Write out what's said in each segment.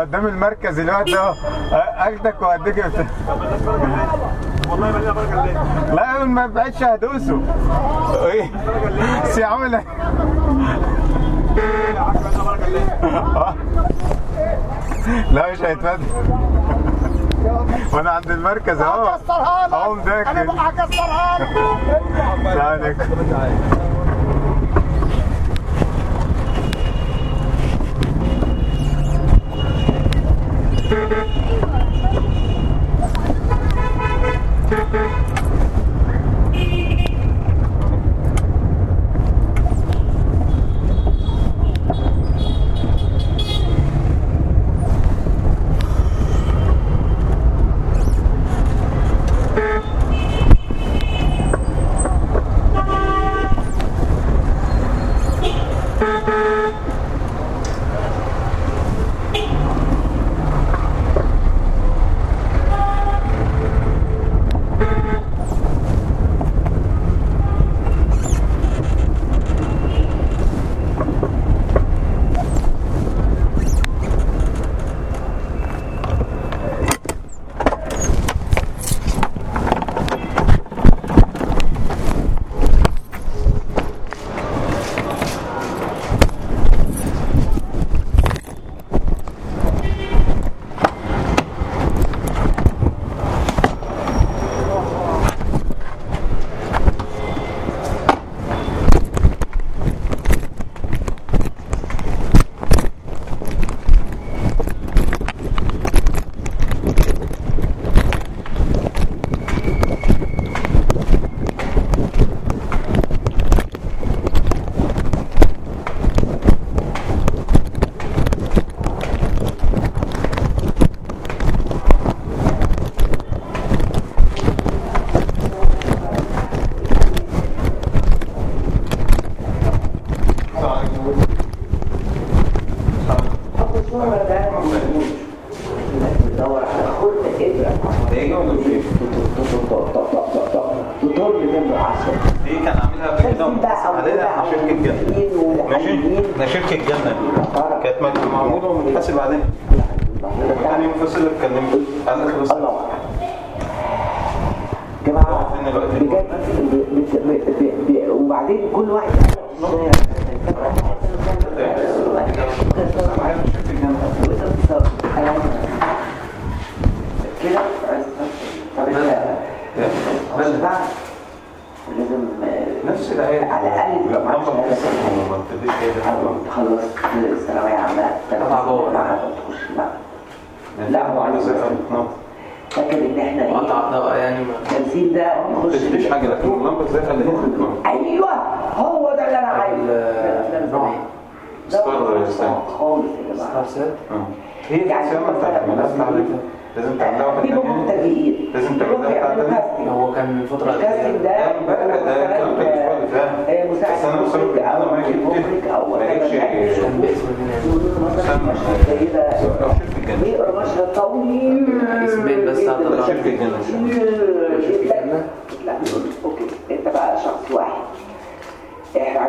قدام المركز الوقت اهو اخدك واديك والله بركه ليه؟ لا ما بعدش هدوسه. إيه؟ سي عمل يا عم؟ لا مش هيتفادى. وأنا عند المركز أهو. هكسرها لك. أهو مذاكر. أنا هكسرها لك. السلام عليكم دي كان عاملها قبل شركه جنه ماشي. كانت معموله ومنحاسب عليها كان يوم فصل اتكلمت قال ب- ب- وبعدين كل واحد كده طب بس بعد لازم نفس الآية على الأقل لا تبقى معاك نمبر شهادة وما ابتديش كده خلص الثانوية عامة قطع جوه. تخش لا لا هو عايز عنده فاكر ان إحنا قطع إيه ده يعني ما التمثيل ده ما نخش ابتديش حاجة لكن أيوه هو ده اللي أنا عايزه ستار ستار. خالص يا جماعة ستار سيت هي لازم تعملها واحد لازم تعملها هو كان الكاستنج ده ده بقى ده كان اللي آه، بس أنا أنا ما جبت كان بيقرا مشهد طويل اسمين بس جداً. هتطلع. شركه جنه لا لا أوكي انت بقى شخص واحد إحنا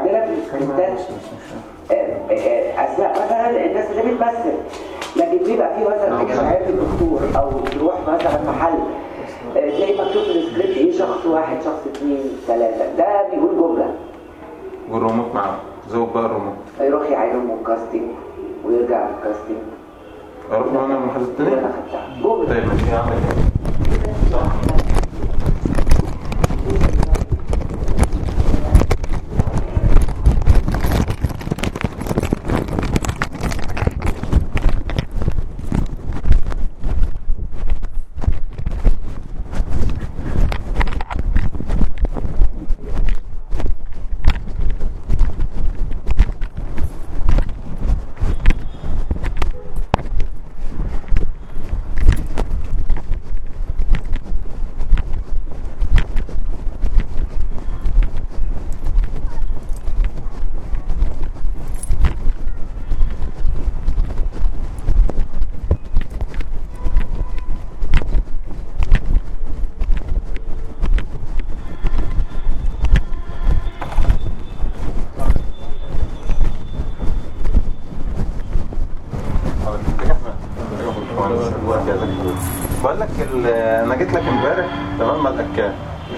اسماء مثلا الناس اللي بتمثل لكن بيبقى في مثلا مش عارف الدكتور أو تروح مثلا محل زي مكتوب في السكريبت إيه شخص واحد شخص اثنين ثلاثة ده بيقول جمله والريموت معاه زود بقى الريموت يروح يعينهم casting ويرجع في ال casting أروح أنا أنا خدتها جمله طيب ماشي هعمل صح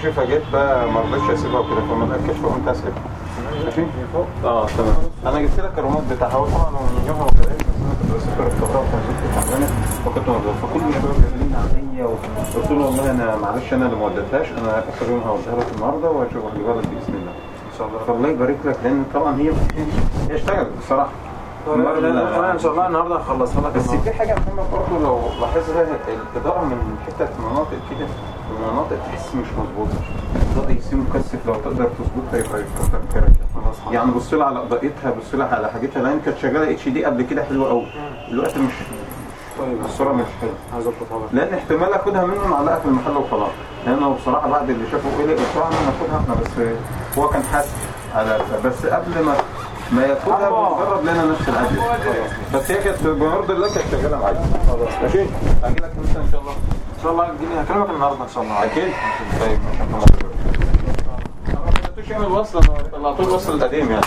ماشي فجيت بقى ما رضيتش أسيبها وكده فما الاكلش فقمت أسيبها. ماشي؟ آه تمام. أنا جبت لك الريموت بتاعها هو طبعا هو من يومها ما كانش بس أنا كنت بسافر القاهره وكنت موجود. فكل الشباب جايين عليا وقلت له والله أنا معلش أنا اللي ما وديتهاش أنا آخر يوم هوديها لك النهارده واشوف هجيبها لك بإذن الله. إن شاء الله. فالله يبارك لك لأن طبعا هي هي اشتغلت بصراحة. لا لا لا إن شاء الله النهارده هخلصها لك بس في حاجة مهمه برضه لو لاحظها الإدارة من حتة مناطق كده المناطق تحس مش مظبوطة. الضوء يصير مكثف لو تقدر تظبطها يبقى يكتر خيرك يعني بص لها على اضاءتها بص لها على حاجتها لأن كانت شغالة اتش دي قبل كده حلوة قوي دلوقتي مش طيب. الصورة مش لك. لأن احتمال أخدها منه معلقة في المحل وخلاص. لأنه بصراحة بعد اللي شافه قلق بتاع أنا ناخدها إحنا بس هو كان حاسس على بس قبل ما ما ياخدها بنجرب لنا نفس العدل بس هي كانت بمرض الله كانت شغالة معايا. خلاص ماشي؟ هاجي لك إمتى إن شاء الله. إن شاء الله اديني هكلمك النهارده إن شاء الله. أكيد. طيب. ما خليتوش يعمل وصل أنا طلعت الوصل القديم يعني.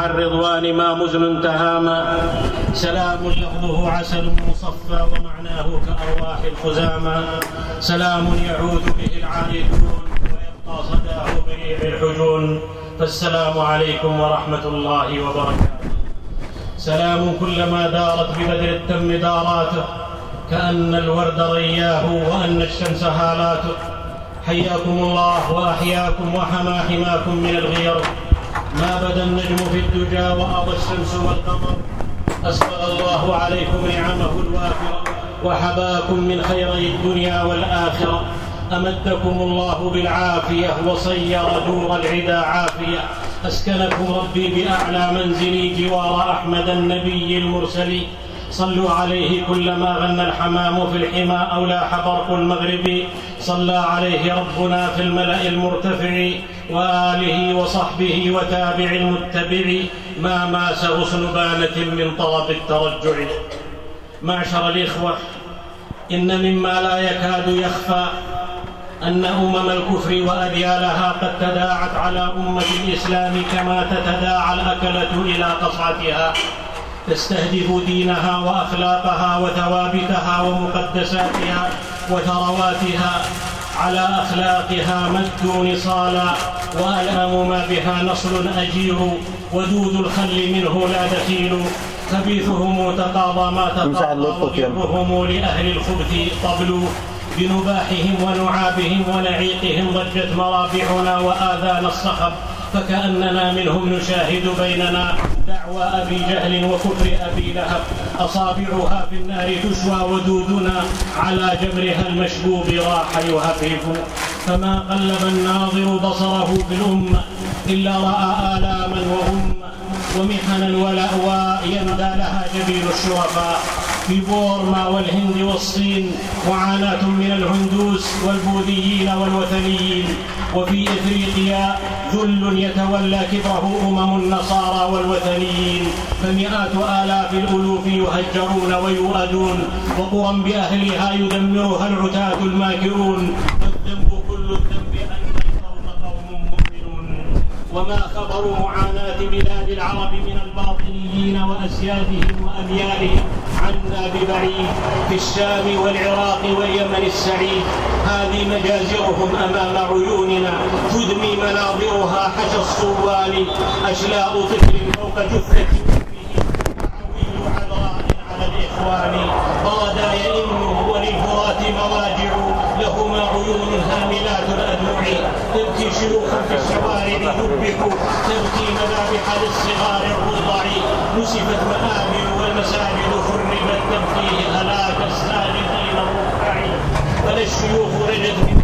الرضوان ما مزن تهاما. سلام لفظه عسل مصفى ومعناه كأرواح الخزامى سلام يعود به العائدون ويبقى صداه بريح الحجون. فالسلام عليكم ورحمة الله وبركاته. سلام كلما دارت ببدر التم داراته كأن الورد رياه وأن الشمس هالاته. حياكم الله وأحياكم وحمى حماكم من الغير. ما بدا النجم في الدجى وأضى الشمس والقمر. أسبغ الله عليكم نعمه الوافرة وحباكم من خيري الدنيا والآخرة. أمدكم الله بالعافية وصير دور العدا عافية. أسكنكم ربي بأعلى منزلي جوار أحمد النبي المرسل صلوا عليه كلما غنى الحمام في الحمى أو لاح برق المغرب. صلى عليه ربنا في الملأ المرتفع وآله وصحبه وتابع المتبع ما ماس غصن بانة من طلب الترجع. معشر الإخوة إن مما لا يكاد يخفى أن أمم الكفر وأذيالها قد تداعت على أمة الإسلام كما تتداعى الأكلة إلى قصعتها. تستهدف دينها وأخلاقها وثوابتها ومقدساتها وثرواتها على أخلاقها مد نصالا وألأم ما بها نصل أجير ودود الخل منه لا دخيل خبيثهم تقاضى ما تقاضى وبرهم لأهل الخبث طبل بنباحهم ونعابهم ونعيقهم ضجت مرابعنا واذانا الصخب فكأننا منهم نشاهد بيننا دعوى أبي جهل وكفر أبي لهب أصابعها في النار تشوى ودودنا على جبرها المشبوب راح يهفهف فما قلب الناظر بصره في الأمة إلا رأى آلاما وغمة ومحنا ولأوى يندى لها جبين الشرفاء. في بورما والهند والصين معاناة من الهندوس والبوذيين والوثنيين. وفي إفريقيا ذل يتولى كبره أمم النصارى والوثنيين. فمئات آلاف الألوف يهجرون ويؤدون وقرى بأهلها يدمرها العتاة الماكرون. والذنب كل الذنب أن القوم قوم مؤمنون. وما خبر معاناة بلاد العرب من الباطنيين وأسيادهم وأميالهم عنا ببعيد في الشام والعراق واليمن السعيد. هذه مجازرهم أمام عيوننا. تدمي مناظرها حشى الصوان أشلاء طفل فوق جثة عذراء على الإخوان. بغدا يئن وللفرات مواجع عيون هاملات الأدمع تبكي شيوخا في الشوارع يذبحوا تبكي مذابح للصغار الرضع. نسفت مآمن والمساجد خربت تبكيه هلاك الساجدين الركع بل الشيوخ رجت من